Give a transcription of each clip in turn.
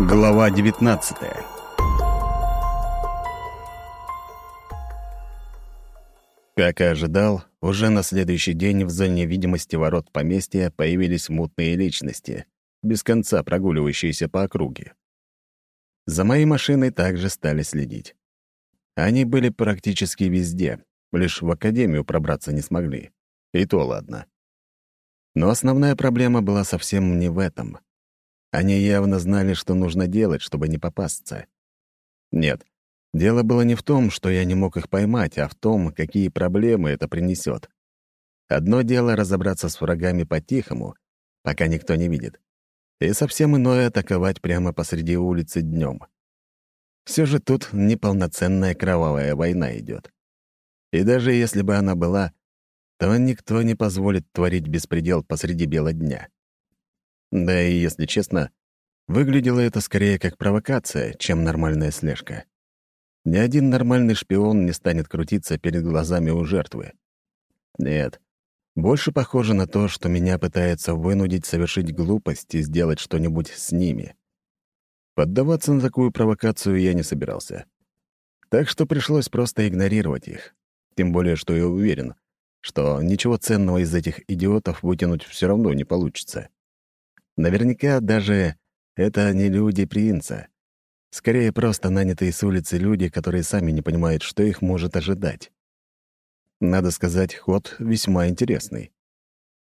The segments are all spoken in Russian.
Глава 19 Как и ожидал, уже на следующий день в зоне видимости ворот поместья появились мутные личности, без конца прогуливающиеся по округе. За моей машиной также стали следить. Они были практически везде, лишь в академию пробраться не смогли. И то ладно. Но основная проблема была совсем не в этом. Они явно знали, что нужно делать, чтобы не попасться. Нет, дело было не в том, что я не мог их поймать, а в том, какие проблемы это принесет. Одно дело разобраться с врагами по-тихому, пока никто не видит, и совсем иное — атаковать прямо посреди улицы днем. Все же тут неполноценная кровавая война идет. И даже если бы она была, то никто не позволит творить беспредел посреди бела дня. Да и, если честно, выглядело это скорее как провокация, чем нормальная слежка. Ни один нормальный шпион не станет крутиться перед глазами у жертвы. Нет, больше похоже на то, что меня пытаются вынудить совершить глупость и сделать что-нибудь с ними. Поддаваться на такую провокацию я не собирался. Так что пришлось просто игнорировать их. Тем более, что я уверен, что ничего ценного из этих идиотов вытянуть все равно не получится. Наверняка даже это не люди принца. Скорее, просто нанятые с улицы люди, которые сами не понимают, что их может ожидать. Надо сказать, ход весьма интересный.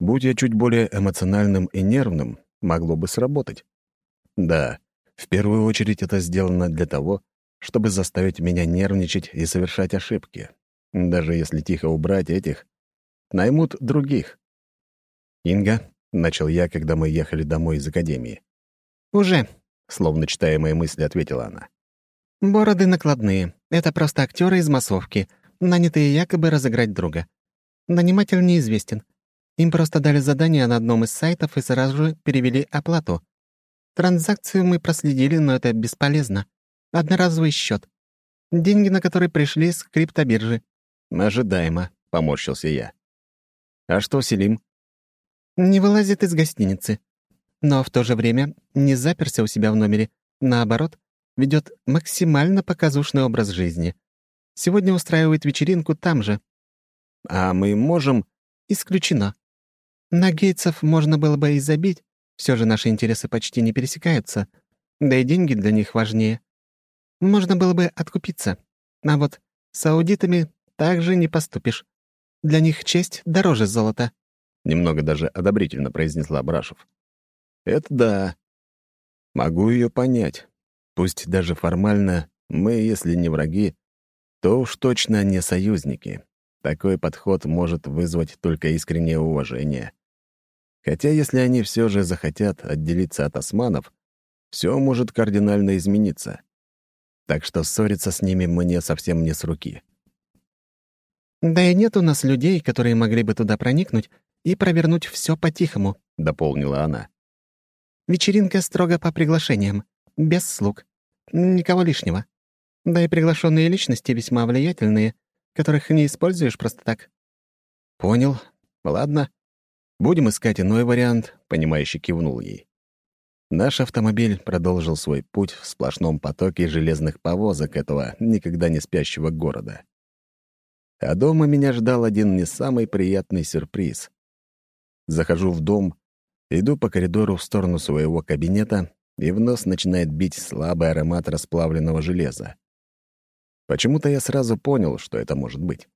Будь я чуть более эмоциональным и нервным, могло бы сработать. Да, в первую очередь это сделано для того, чтобы заставить меня нервничать и совершать ошибки. Даже если тихо убрать этих, наймут других. «Инга, — начал я, когда мы ехали домой из академии. «Уже», — словно читая мои мысли, ответила она. «Бороды накладные. Это просто актеры из массовки, нанятые якобы разыграть друга. Наниматель неизвестен. Им просто дали задание на одном из сайтов и сразу же перевели оплату. Транзакцию мы проследили, но это бесполезно. Одноразовый счет. Деньги, на которые пришли с криптобиржи». «Ожидаемо», — поморщился я. «А что Селим?» Не вылазит из гостиницы. Но в то же время не заперся у себя в номере. Наоборот, ведет максимально показушный образ жизни. Сегодня устраивает вечеринку там же. А мы можем... Исключено. На гейцев можно было бы и забить, все же наши интересы почти не пересекаются, да и деньги для них важнее. Можно было бы откупиться. А вот с аудитами также не поступишь. Для них честь дороже золота. — немного даже одобрительно произнесла Брашев. «Это да. Могу ее понять. Пусть даже формально мы, если не враги, то уж точно не союзники. Такой подход может вызвать только искреннее уважение. Хотя если они все же захотят отделиться от османов, все может кардинально измениться. Так что ссориться с ними мне совсем не с руки. «Да и нет у нас людей, которые могли бы туда проникнуть и провернуть все по-тихому», — дополнила она. «Вечеринка строго по приглашениям, без слуг, никого лишнего. Да и приглашенные личности весьма влиятельные, которых не используешь просто так». «Понял. Ладно. Будем искать иной вариант», — понимающе кивнул ей. Наш автомобиль продолжил свой путь в сплошном потоке железных повозок этого никогда не спящего города. А дома меня ждал один не самый приятный сюрприз. Захожу в дом, иду по коридору в сторону своего кабинета, и в нос начинает бить слабый аромат расплавленного железа. Почему-то я сразу понял, что это может быть.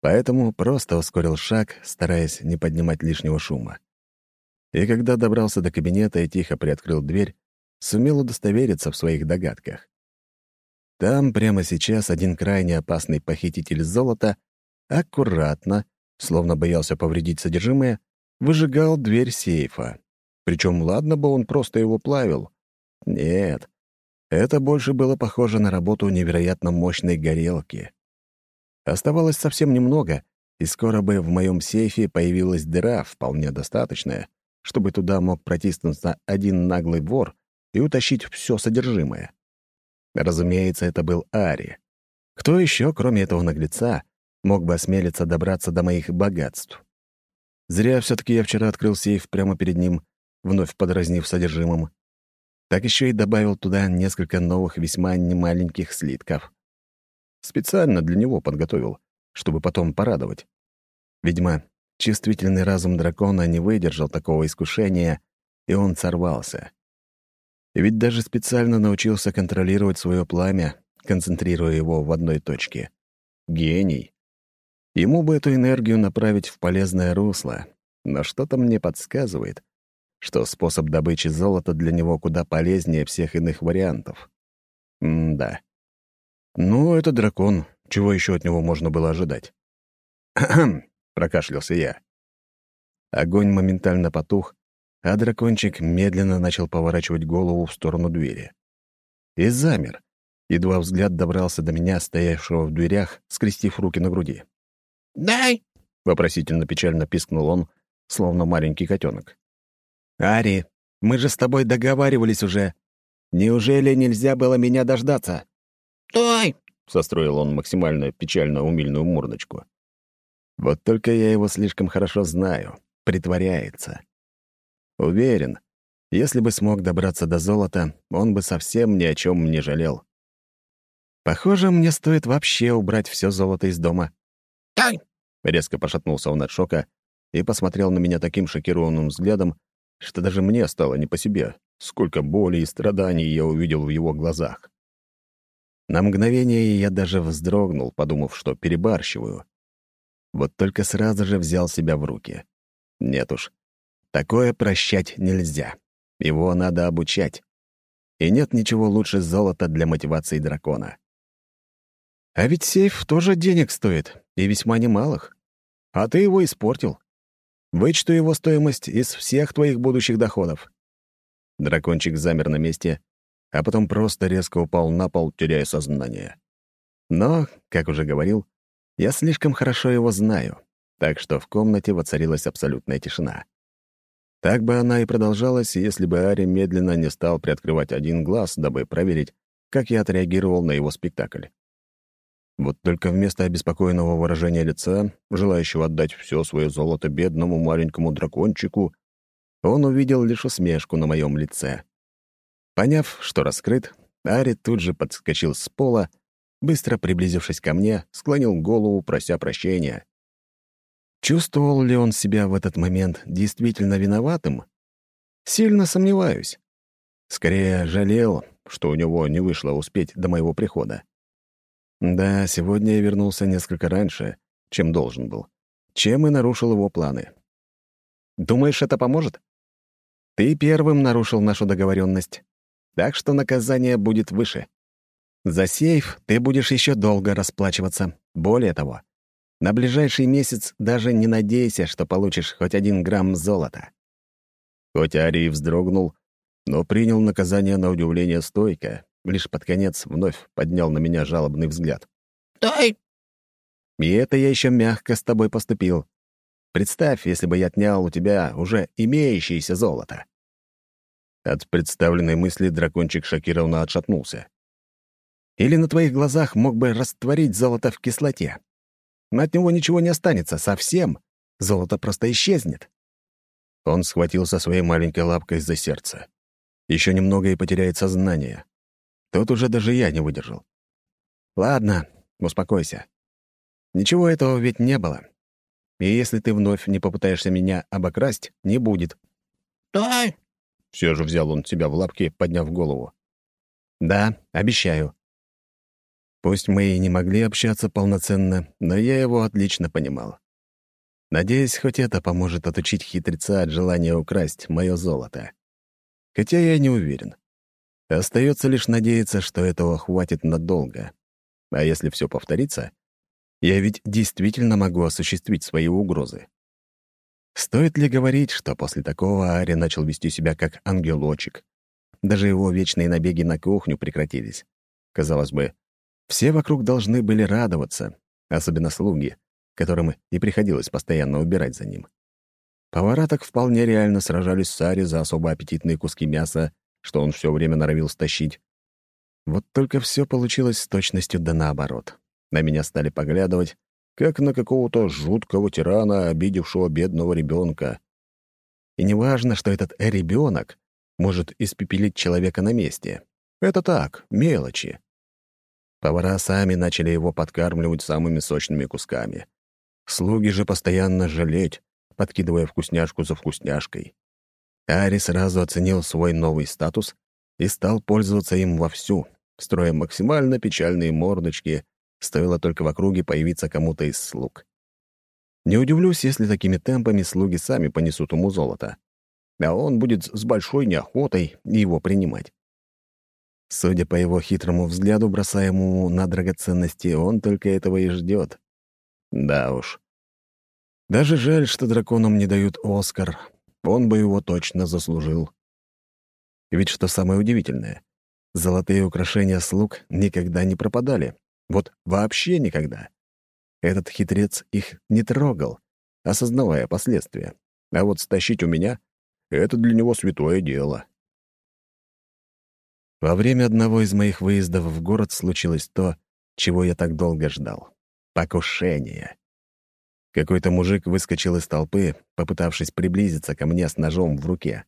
Поэтому просто ускорил шаг, стараясь не поднимать лишнего шума. И когда добрался до кабинета и тихо приоткрыл дверь, сумел удостовериться в своих догадках. Там прямо сейчас один крайне опасный похититель золота аккуратно, словно боялся повредить содержимое, выжигал дверь сейфа. Причем ладно бы он просто его плавил. Нет, это больше было похоже на работу невероятно мощной горелки. Оставалось совсем немного, и скоро бы в моем сейфе появилась дыра, вполне достаточная, чтобы туда мог протиснуться один наглый вор и утащить все содержимое. Разумеется, это был Ари. Кто еще, кроме этого наглеца, мог бы осмелиться добраться до моих богатств? Зря все таки я вчера открыл сейф прямо перед ним, вновь подразнив содержимым. так еще и добавил туда несколько новых весьма немаленьких слитков. Специально для него подготовил, чтобы потом порадовать. Видимо, чувствительный разум дракона не выдержал такого искушения, и он сорвался. Ведь даже специально научился контролировать свое пламя, концентрируя его в одной точке. Гений. Ему бы эту энергию направить в полезное русло, но что-то мне подсказывает, что способ добычи золота для него куда полезнее всех иных вариантов. М-да. Ну, это дракон. Чего еще от него можно было ожидать? «Кхм!» — прокашлялся я. Огонь моментально потух, а дракончик медленно начал поворачивать голову в сторону двери. И замер, едва взгляд добрался до меня, стоявшего в дверях, скрестив руки на груди. «Дай!» — вопросительно-печально пискнул он, словно маленький котенок. «Ари, мы же с тобой договаривались уже. Неужели нельзя было меня дождаться?» «Дай!» — состроил он максимально печально умильную мордочку. «Вот только я его слишком хорошо знаю. Притворяется. Уверен, если бы смог добраться до золота, он бы совсем ни о чем не жалел. Похоже, мне стоит вообще убрать все золото из дома. «Дай!» Резко пошатнулся он от шока и посмотрел на меня таким шокированным взглядом, что даже мне стало не по себе, сколько боли и страданий я увидел в его глазах. На мгновение я даже вздрогнул, подумав, что перебарщиваю. Вот только сразу же взял себя в руки. Нет уж, такое прощать нельзя. Его надо обучать. И нет ничего лучше золота для мотивации дракона. А ведь сейф тоже денег стоит, и весьма немалых. А ты его испортил. Вычту его стоимость из всех твоих будущих доходов». Дракончик замер на месте, а потом просто резко упал на пол, теряя сознание. Но, как уже говорил, я слишком хорошо его знаю, так что в комнате воцарилась абсолютная тишина. Так бы она и продолжалась, если бы Ари медленно не стал приоткрывать один глаз, дабы проверить, как я отреагировал на его спектакль. Вот только вместо обеспокоенного выражения лица, желающего отдать все свое золото бедному маленькому дракончику, он увидел лишь усмешку на моем лице. Поняв, что раскрыт, Ари тут же подскочил с пола, быстро приблизившись ко мне, склонил голову, прося прощения. Чувствовал ли он себя в этот момент действительно виноватым? Сильно сомневаюсь. Скорее, жалел, что у него не вышло успеть до моего прихода. Да, сегодня я вернулся несколько раньше, чем должен был, чем и нарушил его планы. Думаешь, это поможет? Ты первым нарушил нашу договоренность, так что наказание будет выше. За сейф ты будешь еще долго расплачиваться. Более того, на ближайший месяц даже не надейся, что получишь хоть один грамм золота. Хоть Арий вздрогнул, но принял наказание на удивление стойко, лишь под конец вновь поднял на меня жалобный взгляд. «Дай!» «И это я еще мягко с тобой поступил. Представь, если бы я отнял у тебя уже имеющееся золото». От представленной мысли дракончик шокированно отшатнулся. «Или на твоих глазах мог бы растворить золото в кислоте. От него ничего не останется, совсем. Золото просто исчезнет». Он схватился своей маленькой лапкой за сердце. Еще немного и потеряет сознание. Тут уже даже я не выдержал. «Ладно, успокойся. Ничего этого ведь не было. И если ты вновь не попытаешься меня обокрасть, не будет». «Да». Все же взял он себя в лапки, подняв голову. «Да, обещаю». Пусть мы и не могли общаться полноценно, но я его отлично понимал. Надеюсь, хоть это поможет отучить хитреца от желания украсть мое золото. Хотя я не уверен. Остается лишь надеяться, что этого хватит надолго. А если все повторится, я ведь действительно могу осуществить свои угрозы. Стоит ли говорить, что после такого Ари начал вести себя как ангелочек? Даже его вечные набеги на кухню прекратились. Казалось бы, все вокруг должны были радоваться, особенно слуги, которым и приходилось постоянно убирать за ним. Повара так вполне реально сражались с Ари за особо аппетитные куски мяса что он все время норовил стащить. Вот только все получилось с точностью да наоборот. На меня стали поглядывать, как на какого-то жуткого тирана, обидевшего бедного ребенка. И неважно, что этот ребенок может испепелить человека на месте. Это так, мелочи. Повара сами начали его подкармливать самыми сочными кусками. Слуги же постоянно жалеть, подкидывая вкусняшку за вкусняшкой. Ари сразу оценил свой новый статус и стал пользоваться им вовсю, строя максимально печальные мордочки, стоило только в округе появиться кому-то из слуг. Не удивлюсь, если такими темпами слуги сами понесут ему золото, а он будет с большой неохотой его принимать. Судя по его хитрому взгляду, бросаемому на драгоценности, он только этого и ждет. Да уж. Даже жаль, что драконам не дают Оскар. Он бы его точно заслужил. Ведь что самое удивительное, золотые украшения слуг никогда не пропадали. Вот вообще никогда. Этот хитрец их не трогал, осознавая последствия. А вот стащить у меня — это для него святое дело. Во время одного из моих выездов в город случилось то, чего я так долго ждал. Покушение. Какой-то мужик выскочил из толпы, попытавшись приблизиться ко мне с ножом в руке.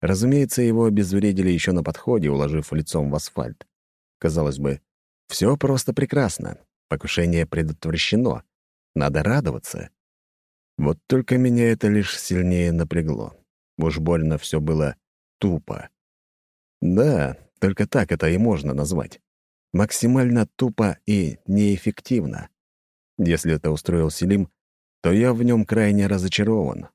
Разумеется, его обезвредили еще на подходе, уложив лицом в асфальт. Казалось бы, все просто прекрасно. Покушение предотвращено. Надо радоваться. Вот только меня это лишь сильнее напрягло. Уж больно все было тупо. Да, только так это и можно назвать. Максимально тупо и неэффективно. Если это устроил Селим, то я в нем крайне разочарован.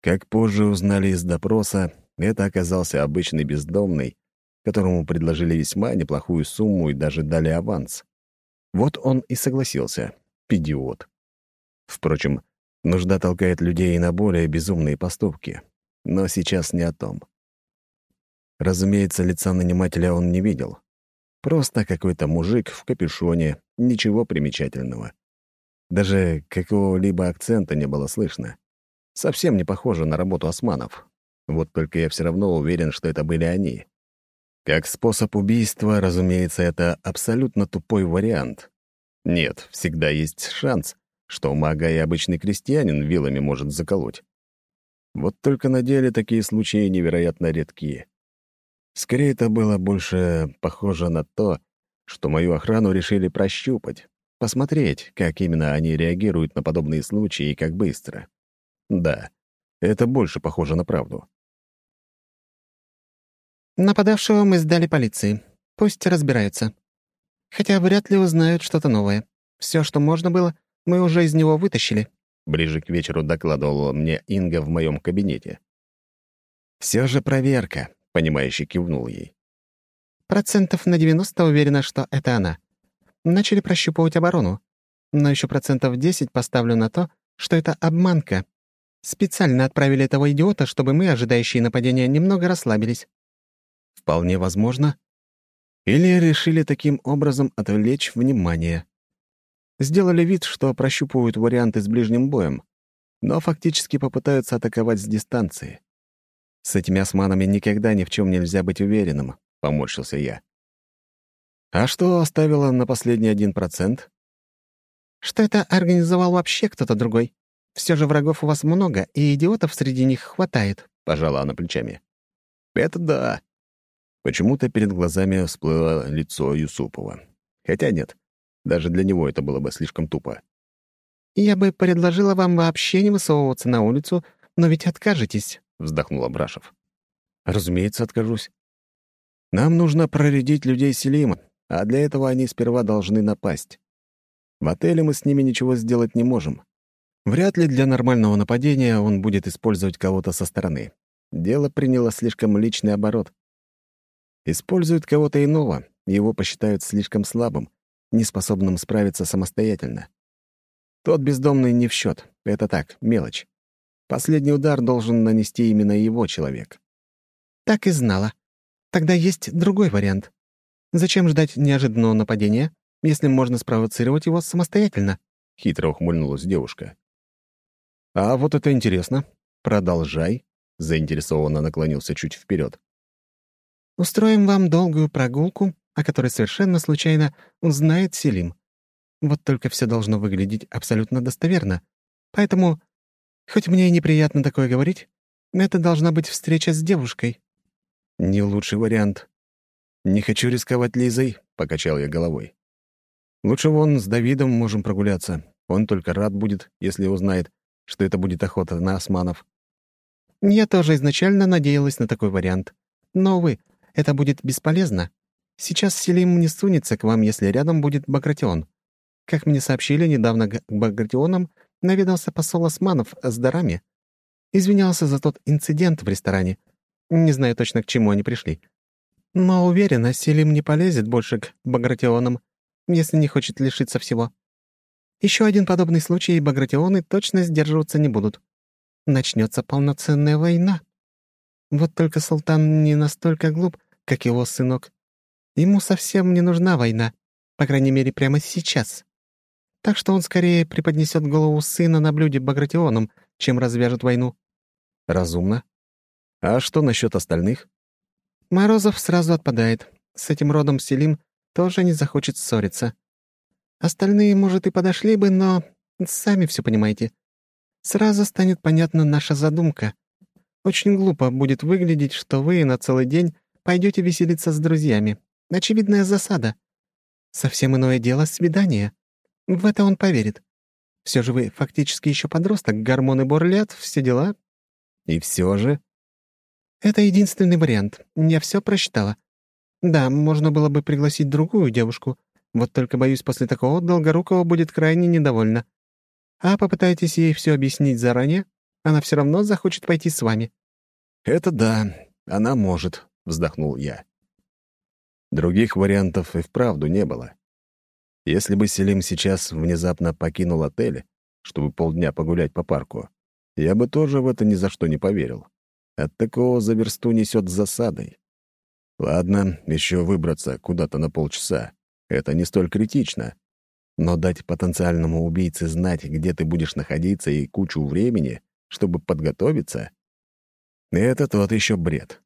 Как позже узнали из допроса, это оказался обычный бездомный, которому предложили весьма неплохую сумму и даже дали аванс. Вот он и согласился. Идиот. Впрочем, нужда толкает людей на более безумные поступки. Но сейчас не о том. Разумеется, лица нанимателя он не видел. Просто какой-то мужик в капюшоне, ничего примечательного. Даже какого-либо акцента не было слышно. Совсем не похоже на работу османов. Вот только я все равно уверен, что это были они. Как способ убийства, разумеется, это абсолютно тупой вариант. Нет, всегда есть шанс, что мага и обычный крестьянин вилами может заколоть. Вот только на деле такие случаи невероятно редкие. Скорее, это было больше похоже на то, что мою охрану решили прощупать, посмотреть, как именно они реагируют на подобные случаи и как быстро. Да, это больше похоже на правду. «Нападавшего мы сдали полиции. Пусть разбираются. Хотя вряд ли узнают что-то новое. Все, что можно было, мы уже из него вытащили», — ближе к вечеру докладывала мне Инга в моем кабинете. Все же проверка», — понимающе кивнул ей. «Процентов на 90 уверена, что это она. Начали прощупывать оборону. Но еще процентов 10 поставлю на то, что это обманка. Специально отправили этого идиота, чтобы мы, ожидающие нападения, немного расслабились». «Вполне возможно. Или решили таким образом отвлечь внимание. Сделали вид, что прощупывают варианты с ближним боем, но фактически попытаются атаковать с дистанции. С этими османами никогда ни в чем нельзя быть уверенным, — поморщился я. А что оставило на последний один процент? Что это организовал вообще кто-то другой. Все же врагов у вас много, и идиотов среди них хватает, — пожала она плечами. Это да. Почему-то перед глазами всплыло лицо Юсупова. Хотя нет, даже для него это было бы слишком тупо. «Я бы предложила вам вообще не высовываться на улицу, но ведь откажетесь», вздохнул Абрашев. «Разумеется, откажусь. Нам нужно проредить людей Селима, а для этого они сперва должны напасть. В отеле мы с ними ничего сделать не можем. Вряд ли для нормального нападения он будет использовать кого-то со стороны. Дело приняло слишком личный оборот. Используют кого-то иного, его посчитают слишком слабым, неспособным справиться самостоятельно. Тот бездомный не в счет, это так, мелочь. Последний удар должен нанести именно его человек. Так и знала. Тогда есть другой вариант. Зачем ждать неожиданного нападения, если можно спровоцировать его самостоятельно? Хитро ухмыльнулась девушка. А вот это интересно. Продолжай. Заинтересованно наклонился чуть вперед. Устроим вам долгую прогулку, о которой совершенно случайно узнает Селим. Вот только все должно выглядеть абсолютно достоверно. Поэтому Хоть мне и неприятно такое говорить, Это должна быть встреча с девушкой». «Не лучший вариант. Не хочу рисковать Лизой», — покачал я головой. «Лучше вон с Давидом можем прогуляться. Он только рад будет, если узнает, что это будет охота на османов». «Я тоже изначально надеялась на такой вариант. Но, увы, это будет бесполезно. Сейчас Селим не сунется к вам, если рядом будет Багратион. Как мне сообщили, недавно к Багратионам наведался посол Османов с дарами. Извинялся за тот инцидент в ресторане. Не знаю точно, к чему они пришли. Но уверена, Селим не полезет больше к Багратионам, если не хочет лишиться всего. Еще один подобный случай, и Багратионы точно сдерживаться не будут. Начнется полноценная война. Вот только султан не настолько глуп, как его сынок. Ему совсем не нужна война, по крайней мере, прямо сейчас. Так что он скорее преподнесет голову сына на блюде Багратионом, чем развяжет войну. Разумно. А что насчет остальных? Морозов сразу отпадает. С этим родом Селим тоже не захочет ссориться. Остальные, может, и подошли бы, но сами все понимаете. Сразу станет понятна наша задумка. Очень глупо будет выглядеть, что вы на целый день пойдете веселиться с друзьями. Очевидная засада. Совсем иное дело — свидание. В это он поверит. Все же вы фактически еще подросток, гормоны бурлят, все дела. И все же... Это единственный вариант. Я все просчитала. Да, можно было бы пригласить другую девушку. Вот только, боюсь, после такого Долгорукова будет крайне недовольна. А попытайтесь ей все объяснить заранее, она все равно захочет пойти с вами». «Это да, она может», — вздохнул я. Других вариантов и вправду не было. Если бы Селим сейчас внезапно покинул отель, чтобы полдня погулять по парку, я бы тоже в это ни за что не поверил. От такого за версту несет засадой. Ладно, еще выбраться куда-то на полчаса. Это не столь критично. Но дать потенциальному убийце знать, где ты будешь находиться и кучу времени, чтобы подготовиться — это тот еще бред.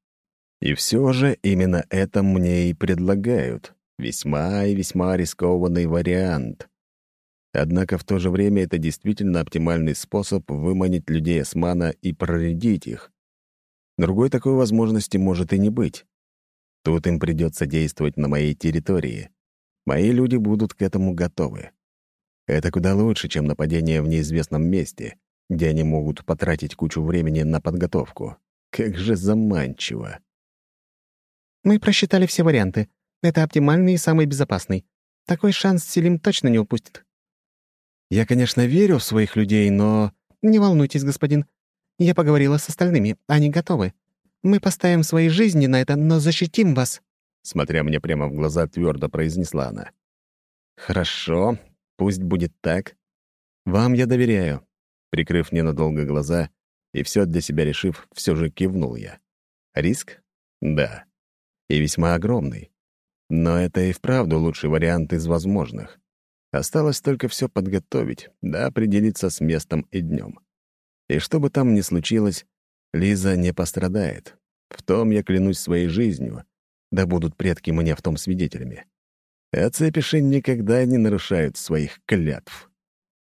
И все же именно это мне и предлагают. Весьма и весьма рискованный вариант. Однако в то же время это действительно оптимальный способ выманить людей Османа и проредить их. Другой такой возможности может и не быть. Тут им придется действовать на моей территории. Мои люди будут к этому готовы. Это куда лучше, чем нападение в неизвестном месте, где они могут потратить кучу времени на подготовку. Как же заманчиво. Мы просчитали все варианты. Это оптимальный и самый безопасный. Такой шанс Селим точно не упустит. Я, конечно, верю в своих людей, но... Не волнуйтесь, господин. Я поговорила с остальными. Они готовы. Мы поставим свои жизни на это, но защитим вас. Смотря мне прямо в глаза, твердо произнесла она. Хорошо, пусть будет так. Вам я доверяю. Прикрыв ненадолго глаза и все для себя решив, все же кивнул я. Риск? Да. И весьма огромный. Но это и вправду лучший вариант из возможных. Осталось только все подготовить, да определиться с местом и днем. И что бы там ни случилось, Лиза не пострадает. В том я клянусь своей жизнью, да будут предки мне в том свидетелями. А цепиши никогда не нарушают своих клятв.